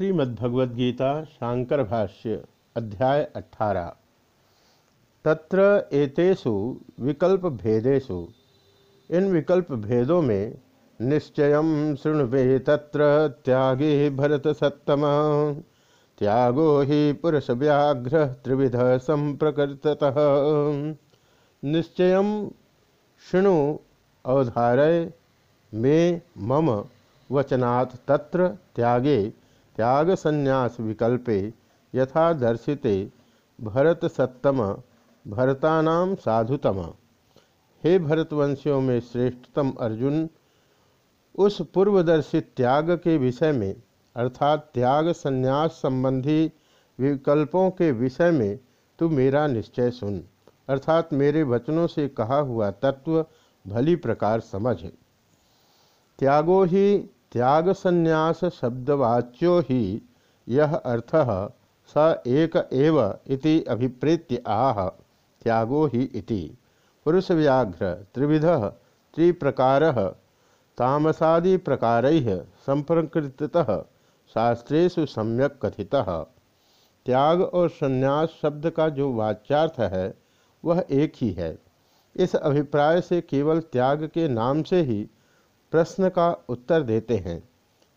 श्रीमद्भगवद्गीता शांकर भाष्य अध्याय अठारह तत्र एतेषु विकल्प भेदेषु इन विकल्प भेदों में निश्चय शृणुवे तत्र त्यागे भरत सत्तम त्यागो ही पुरुष व्याघ्र त्रिविध संप्रकृततः। निश्चय शृणु अवधारय, मे मम वचनात् तत्र त्यागे त्याग संन्यास विकल्पे यथा दर्शिते भरत सत्तम भरतानाम साधुतम। हे भरतवंशियों में श्रेष्ठतम अर्जुन, उस पूर्वदर्शित त्याग के विषय में, अर्थात त्याग संन्यास संबंधी विकल्पों के विषय में, तू मेरा निश्चय सुन। अर्थात मेरे वचनों से कहा हुआ तत्व भली प्रकार समझ। त्यागो ही त्याग संन्यास शब्दवाच्यो ही यह अर्थ स एक एव इति अभिप्रेत्य आह, त्यागो ही इति। पुरुष व्याघ्र त्रिविध, त्रिप्रकार तामसादि प्रकार संप्रकृतः शास्त्रेषु सम्यक कथितः। त्याग और संन्यास शब्द का जो वाच्यार्थ है, वह एक ही है। इस अभिप्राय से केवल त्याग के नाम से ही प्रश्न का उत्तर देते हैं।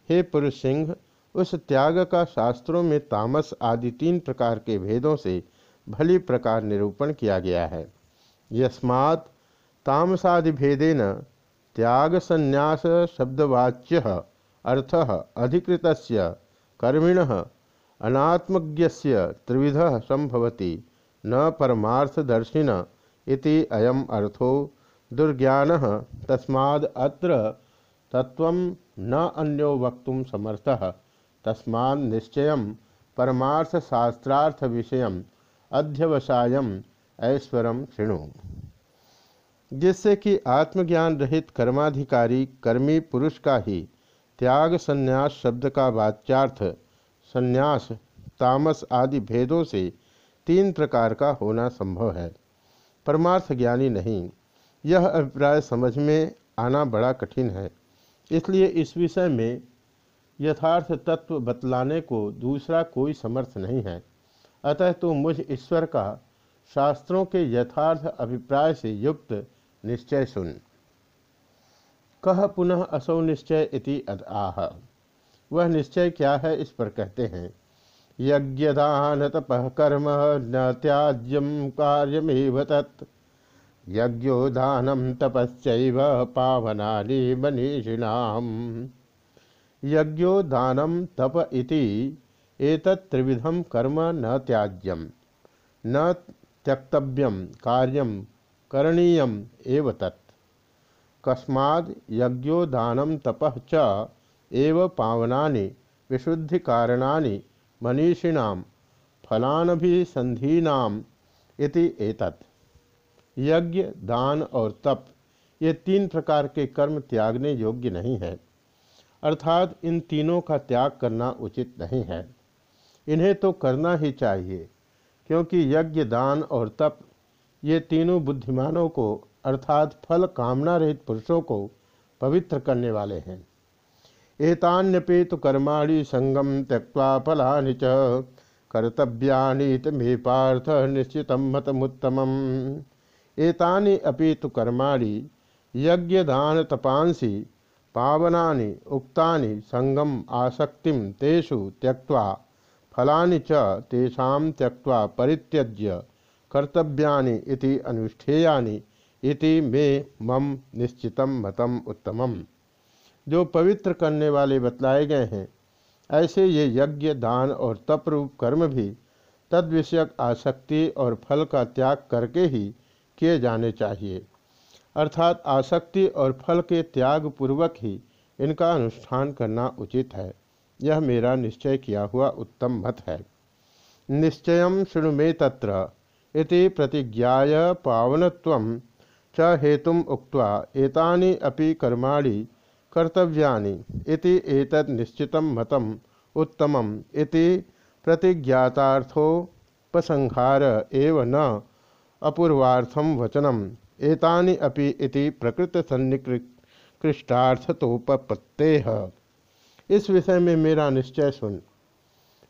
हे पुरुष सिंह, उस त्याग का शास्त्रों में तामस आदि तीन प्रकार के भेदों से भली प्रकार निरूपण किया गया है। यस्मात् तामसादि भेदेन त्याग संन्यास शब्दवाच्य अर्थ अधिकृत कर्मिण अनात्मज्ञ त्रिविध संभवती न परमार्थदर्शिन अयम अर्थो दुर्ज्ञान तस्माद् अत्र तत्व न अन्यो वक्त समर्थ। तस्मा निश्चय परमार्थशास्त्रार्थ विषय अध्यवसाय ऐश्वरम शृणु। जिससे कि आत्मज्ञान रहित कर्माधिकारी, कर्मी पुरुष का ही त्याग संन्यास शब्द का वाच्यार्थ, संन्यास, तामस आदि भेदों से तीन प्रकार का होना संभव है। परमार्थ ज्ञानी नहीं। यह अभिप्राय समझ में आना बड़ा कठिन है। इसलिए इस विषय में यथार्थ तत्व बतलाने को दूसरा कोई समर्थ नहीं है। अतः तो मुझ ईश्वर का शास्त्रों के यथार्थ अभिप्राय से युक्त निश्चय सुन। कह पुनः असौ निश्चय इति आह। वह निश्चय क्या है इस पर कहते हैं। यज्ञदान तपह कर्म न त्याज्यम कार्यमेव तत्। यज्ञोदानम तपस्व पावनानि मनीषिणाम यज्ञोदानम तप इति एतत्त्रिविधम कर्म न त्याज्यम न त्यक्तव्यम कार्यम करणीयम एव तत्। कस्माद् यज्ञोदानम तपः च एव पावनानि, विशुद्धिकारणानि, मनीषिणाम फलानभिसंधीनाम इति एतत्। यज्ञ, दान और तप, ये तीन प्रकार के कर्म त्यागने योग्य नहीं है। अर्थात इन तीनों का त्याग करना उचित नहीं है। इन्हें तो करना ही चाहिए, क्योंकि यज्ञ, दान और तप, ये तीनों बुद्धिमानों को, अर्थात फल कामना रहित पुरुषों को, पवित्र करने वाले हैं। एतान्यपि तो कर्माणि संगम त्यक्वा फलानि च, कर्तव्यानीत मे पार्थ निश्चित मतमुत्तम एतानि अपि तु कर्माणि यज्ञदान तपांसि पावनानि, उक्तानि संगम आसक्तिम तेषु त्यक्त्वा, फलानि च तेषां त्यक्त्वा परित्यज्य कर्तव्यानि इति अनुष्ठेयानि इति मे मम निश्चितम मतम उत्तमम। जो पवित्र करने वाले बतलाए गए हैं, ऐसे ये यज्ञ, दान और तप रूप कर्म भी तद विषयक आसक्ति और फल का त्याग करके ही किए जाने चाहिए। अर्थात आसक्ति और फल के त्याग पूर्वक ही इनका अनुष्ठान करना उचित है। यह मेरा निश्चय किया हुआ उत्तम मत है। निश्चय शुणु मे तत्र इति प्रतिज्ञाय च हेतु उक्त्वा एतानि अपि कर्माणि कर्तव्यानि इति एतद् निश्चितं मतम् उत्तमम् इति एव न अपूर्वार्थम वचनम। एतानि अपि इति प्रकृत सन्निकृष्टार्थतोपत्ते इस विषय में मेरा निश्चय सुन।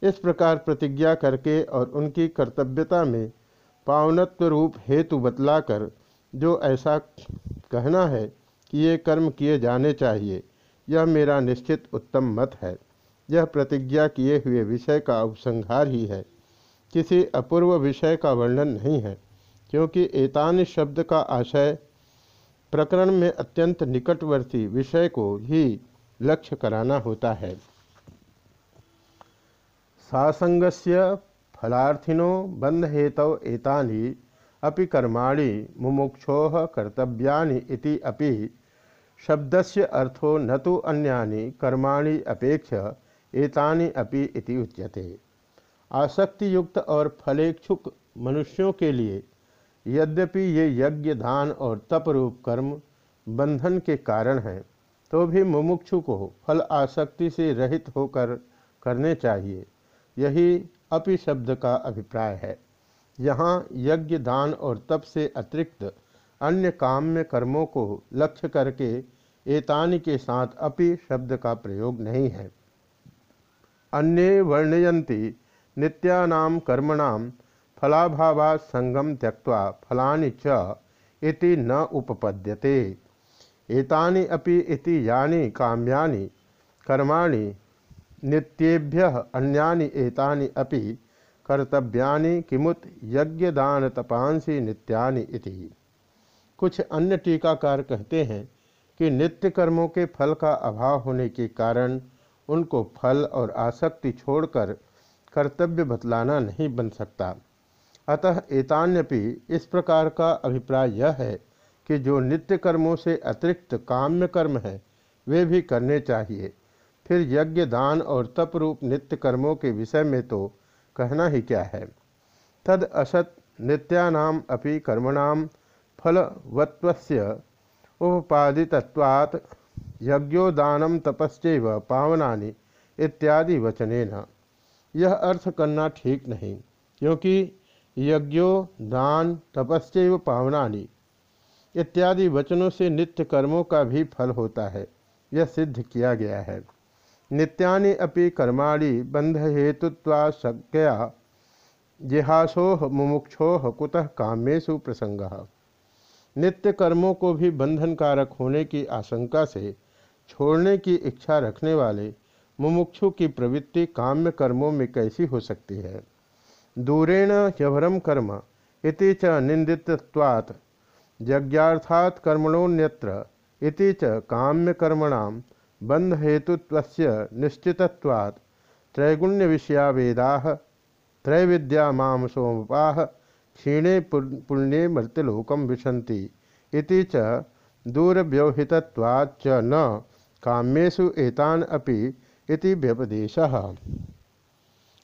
इस प्रकार प्रतिज्ञा करके और उनकी कर्तव्यता में पावनत्व रूप हेतु बतलाकर जो ऐसा कहना है कि ये कर्म किए जाने चाहिए, यह मेरा निश्चित उत्तम मत है। यह प्रतिज्ञा किए हुए विषय का उपसंहार ही है। किसी अपूर्व विषय का वर्णन नहीं है। क्योंकि एतान शब्द का आशय प्रकरण में अत्यंत निकटवर्ती विषय को ही लक्ष्य कराना होता है। सासंगस्य फलार्थिनो बंध हेतव एतानि अपि कर्माणि मुमुक्षो कर्तव्यानि इति अपि शब्दस्य अर्थो न तो अन्यानि कर्माणि अपेक्ष एतानि अपि इति उच्यते। आसक्ति युक्त और फलेक्षुक मनुष्यों के लिए यद्यपि ये यज्ञ, दान और तप रूप कर्म बंधन के कारण हैं तो भी मुमुक्षु को फल आसक्ति से रहित होकर करने चाहिए। यही अपि शब्द का अभिप्राय है। यहाँ यज्ञ, दान और तप से अतिरिक्त अन्य काम्य कर्मों को लक्ष्य करके एतानि के साथ अपि शब्द का प्रयोग नहीं है। अन्य वर्णयंती नित्यानाम कर्मणाम फलाभावा संगम त्यक्वा फलानि च इति न उपपद्यते। एतानि अपि इति यानि काम्यानि, कर्माणि, नित्येभ्य अन्यानि एतानि अपि कर्तव्यानि किमुत यज्ञदान तपांसी नित्यानि इति। कुछ अन्य टीकाकार कहते हैं कि नित्य कर्मों के फल का अभाव होने के कारण उनको फल और आसक्ति छोड़कर कर्तव्य बतलाना नहीं बन सकता। अतः एतान्यपि इस प्रकार का अभिप्राय यह है कि जो नित्य कर्मों से अतिरिक्त काम्य कर्म है, वे भी करने चाहिए। फिर यज्ञ, दान और तप रूप नित्य कर्मों के विषय में तो कहना ही क्या है? तद असत नित्यानाम अपि कर्मणाम फलवत्वस्य उपपादितत्वात् यज्ञोदानम तपस्व पावनानि इत्यादि वचनेन। यह अर्थ करना ठीक नहीं, क्योंकि यज्ञो, दान तपस्व पावनानि इत्यादि वचनों से नित्य कर्मों का भी फल होता है। यह सिद्ध किया गया है। नित्यानि अपि कर्माणि बंध हेतुत्वा शक्या जिहासो मुमुक्षो कुतः कामेशु प्रसंग नित्य कर्मों को भी बंधनकारक होने की आशंका से छोड़ने की इच्छा रखने वाले मुमुक्षु की प्रवृत्ति काम्य कर्मों में कैसी हो सकती है? दूरेण ह्यवरम कर्म, इति च निंदितवात् यज्ञार्थात् कर्मणोन्यत्र इति च काम्यकर्मणां बन्धहेतुत्वस्य निश्चितत्वात्। त्रैगुण्य विषया वेदाः त्रैविद्या क्षीणे पुण्ये मृत्युलोकम विशंति इति च दूरव्यवहितत्वाच्च न। काम्येषु एतान अपि इति व्यपदेशः।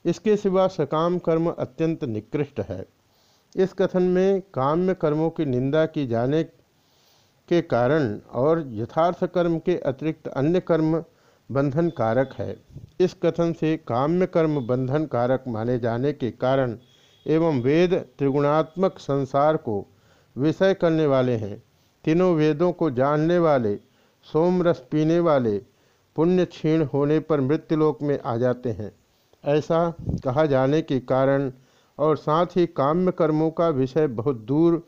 इसके सिवा सकाम कर्म अत्यंत निकृष्ट है। इस कथन में काम्य कर्मों की निंदा की जाने के कारण और यथार्थ कर्म के अतिरिक्त अन्य कर्म बंधन कारक है। इस कथन से काम्य कर्म बंधन कारक माने जाने के कारण एवं वेद त्रिगुणात्मक संसार को विषय करने वाले हैं। तीनों वेदों को जानने वाले सोमरस पीने वाले, पुण्य क्षीण होने पर मृत्युलोक में आ जाते हैं। ऐसा कहा जाने के कारण और साथ ही काम्य कर्मों का विषय बहुत दूर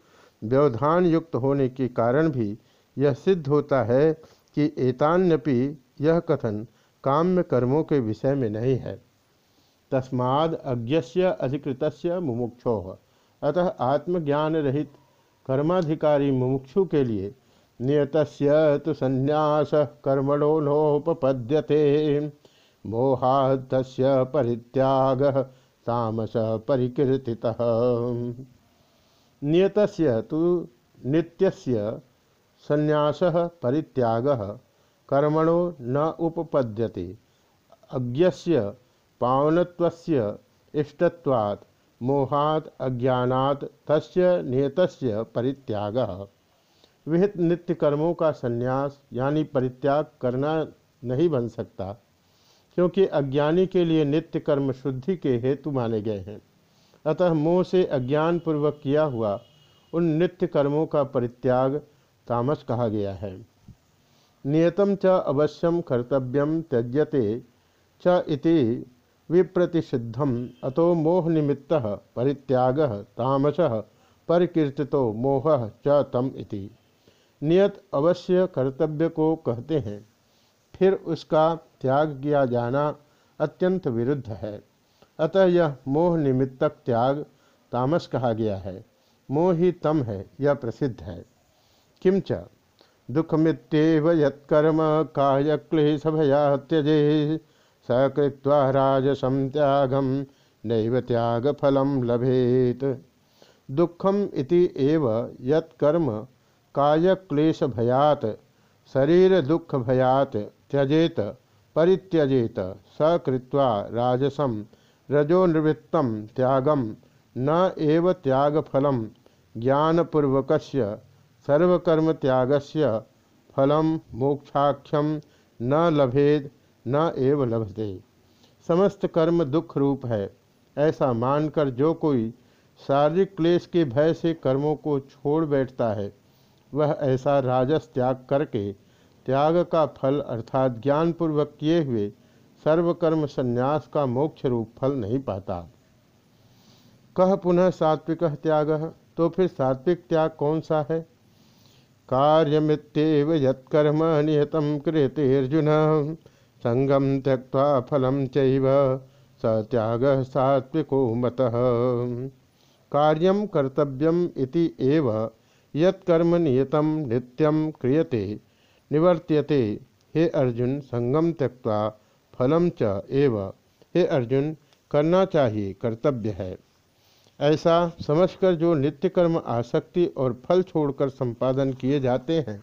व्यवधान युक्त होने के कारण भी यह सिद्ध होता है कि एतान्यपि यह कथन काम्य कर्मों के विषय में नहीं है। तस्माद अज्ञस्य अधिकृतस्य मुमुक्षो। अतः आत्मज्ञान रहित कर्माधिकारी मुमुक्षु के लिए नियत तो संन्यास कर्मणो नोपपद्यते। मोहात परित्याग तामस परिकीर्ति नियत तो नित्यस्य संन्यास परित्याग, कर्मणो न उपपद्यते। अज्ञस्य पावनत्वस्य इष्टत्वात्, मोहात् अज्ञानात् तस्य नियतस्य परित्यागः। विहित नित्य कर्मों का संन्यास यानी परित्याग करना नहीं बन सकता। क्योंकि अज्ञानी के लिए नित्य कर्म शुद्धि के हेतु माने गए हैं। अतः मोह से अज्ञान पूर्वक किया हुआ उन नित्य कर्मों का परित्याग तामस कहा गया है। नियतम च अवश्यम कर्तव्यम त्यज्यते च इति विप्रतिषिद्धम। अतो मोह निमित्त परित्याग तामस परिकीर्ति मोह च तम इति। नियत अवश्य कर्तव्य को कहते हैं। फिर उसका त्याग किया जाना अत्यंत विरुद्ध है। अतः यह मोह निमित्तक त्याग तामस कहा गया है। मोह ही तम है, यह प्रसिद्ध है। किंच दुखमित्येव यत्कर्म काय क्लेश भया त्यजे सकृत्वा राजसम त्यागम नैव त्याग फलम लभेत। दुखम इति एव यत्कर्म काय क्लेश भयात शरीर दुख भयात त्यजेत, परित्यजेत सकृत्वा राजसम रजोनिवृत्तम त्यागम न एव त्यागफलम ज्ञानपूर्वक सर्वकर्म त्यागस्य फलम मोक्षाख्यम न लभेद, न एव लभते। समस्त कर्म दुख रूप है, ऐसा मानकर जो कोई शारीरिक क्लेश के भय से कर्मों को छोड़ बैठता है, वह ऐसा राजस त्याग करके त्याग का फल अर्थात ज्ञानपूर्वक किए हुए सर्वकर्म संन्यास का मोक्ष रूप फल नहीं पाता। कह पुनः सात्विक त्याग तो फिर सात्विक त्याग कौन सा है? कार्यमित्येव यत्कर्म नियतम क्रियते अर्जुन। संगम त्यक्ता फलम चैव त्याग सात्विको मत। कार्यम कर्तव्यम इति एव, यत्कर्म नियतम नित्यम क्रियते। निवर्त्यते। हे अर्जुन, संगम त्यक्ता फलम च एव। हे अर्जुन, करना चाहिए, कर्तव्य है। ऐसा समझकर जो नित्य कर्म आसक्ति और फल छोड़कर संपादन किए जाते हैं,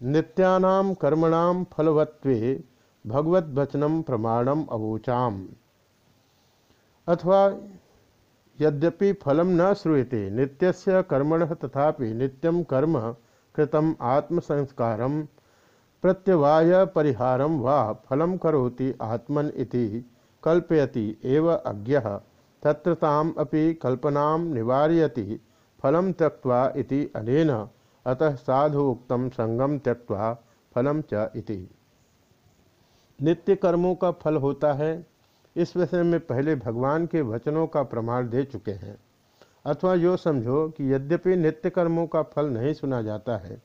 नित्यानाम कर्मणाम फलवत्वे भगवत वचनम प्रमाणम अवोचाम। अथवा यद्यपि फलम न श्रूयते, नित्यस्य कर्मण तथापि नित्यम कर्म कृतम आत्मसंस्कार प्रत्यवाय परिहारम वा फलम करोति आत्मन इति कल्पयति एव अज्ञ। तत्र ताम अपि कल्पनाम निवारयति फलम त्यक्त्वा इति अनेन। अतः साधु उक्तम संगम त्यक्वा फलम च इति। नित्य कर्मों का फल होता है, इस विषय में पहले भगवान के वचनों का प्रमाण दे चुके हैं। अथवा यो समझो कि यद्यपि नित्य कर्मों का फल नहीं सुना जाता है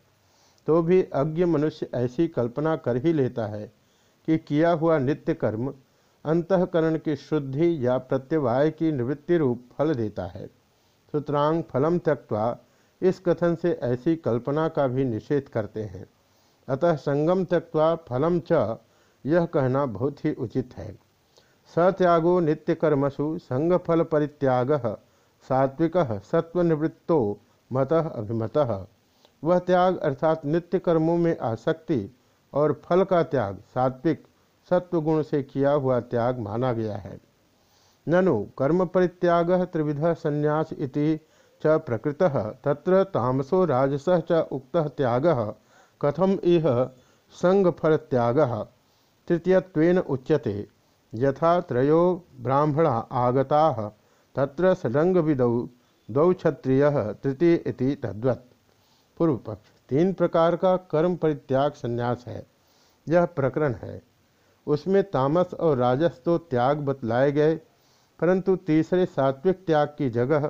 तो भी अज्ञ मनुष्य ऐसी कल्पना कर ही लेता है कि किया हुआ नित्य कर्म अंतकरण की शुद्धि या प्रत्यवाय की निवृत्ति रूप फल देता है। सुतरांग फलम त्यक्वा इस कथन से ऐसी कल्पना का भी निषेध करते हैं। अतः संगम त्यक्वा फलम च, यह कहना बहुत ही उचित है। सत्यागो नित्यकर्मसु संग फल परित्याग सात्विक सत्वनिवृत्तो मत अभिमत। वह त्याग अर्थात नित्य कर्मों में आसक्ति और फल का त्याग, सात्विक सत्वगुण से किया हुआ त्याग माना गया है। ननु, कर्म परित्याग त्रिविध संन्यास च प्रकृत। तत्र तामसो राजस च उक्त त्याग। कथम इह संगफल त्याग तृतीयत्वेन उच्यते। यथा त्रयो ब्राह्मणा आगता। तत्र सडंग विदौ दौ क्षत्रिय, तृतीय इति तद्वत्। पूर्व पक्ष तीन प्रकार का कर्म परित्याग संन्यास है। यह प्रकरण है। उसमें तामस और राजस तो त्याग बतलाए गए, परंतु तीसरे सात्विक त्याग की जगह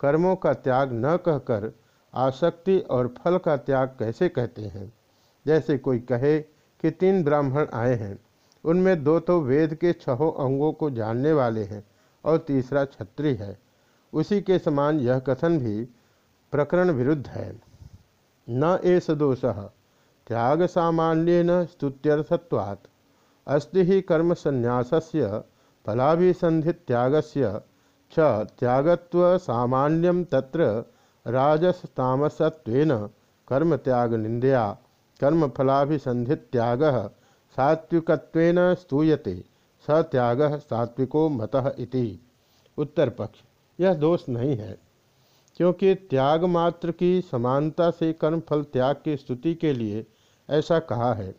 कर्मों का त्याग न कहकर आसक्ति और फल का त्याग कैसे कहते हैं? जैसे कोई कहे कि तीन ब्राह्मण आए हैं। उनमें दो तो वेद के छहों अंगों को जानने वाले हैं। और तीसरा छत्री है। उसी के समान यह कथन भी प्रकरण विरुद्ध है। न एस दोष, त्याग सामान्य स्तुत्यर्थत्वात्। अस्ति ही कर्म संन्यासस्य फलाभिसंधि त्यागस्य च त्यागत्व सामान्यम तत्र राजसतामसत्वेन। कर्म त्याग निंदया, कर्म फलाभिसंधित्याग सात्विकत्वेन स्तूयते। स त्याग सात्विको मत इति। उत्तर पक्ष यह दोष नहीं है, क्योंकि त्याग मात्र की समानता से कर्म फल त्याग की स्तुति के लिए ऐसा कहा है।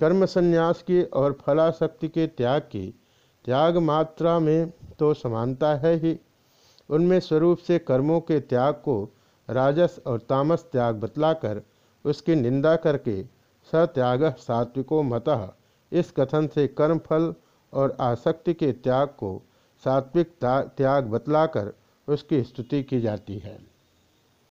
कर्म संन्यास की और फलाशक्ति के त्याग की, त्याग मात्रा में तो समानता है ही। उनमें स्वरूप से कर्मों के त्याग को राजस और तामस त्याग बतलाकर उसकी निंदा करके सत्याग सात्विको मतः इस कथन से कर्मफल और आसक्ति के त्याग को सात्विक त्याग बतलाकर उसकी स्तुति की जाती है।